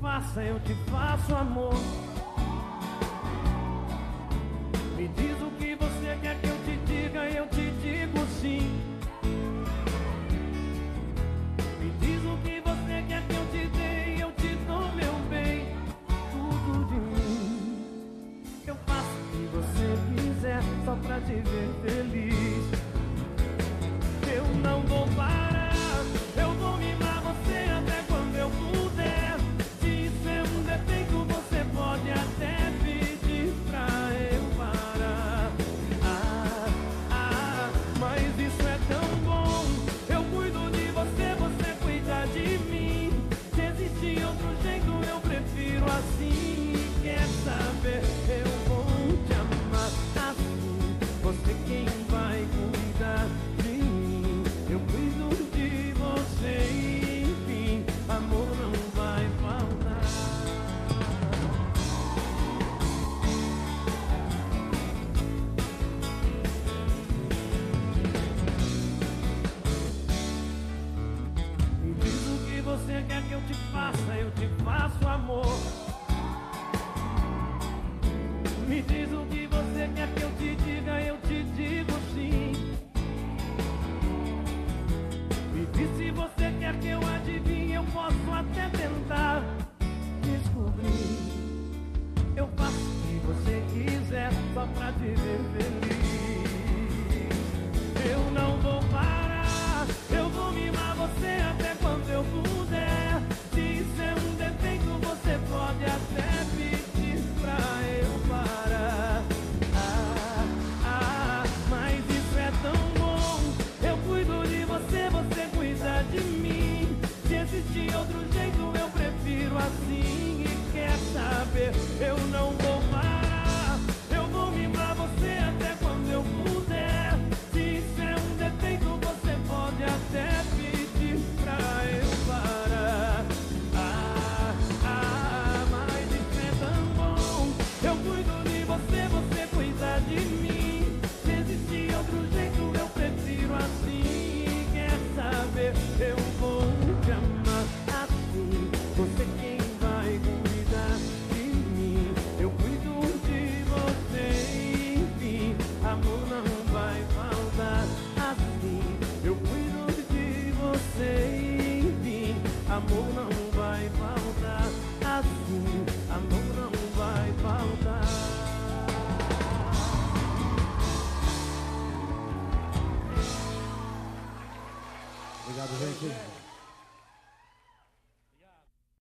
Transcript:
passa, eu te faço amor. Me diz o que você quer que eu te diga, eu te digo sim. Me diz o que você quer que eu te dê, eu te dou meu bem. Tudo de mim. Eu faço o que você quiser, só pra te ver feliz. Você quer que eu te faça, eu te faço amor. Me diz o que você quer que eu te diga, eu te digo sim. Me diz se você quer que eu adivinhe, eu posso até tentar descobrir. Eu faço o que você quiser, só pra te ver Amor não vai faltar assim. Amor não vai faltar. Obrigado, gente.